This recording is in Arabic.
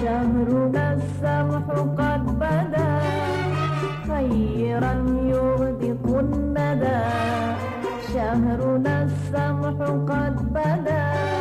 شهرنا السمح قد بدا خيرا الندى شهرنا السمح قد بدا.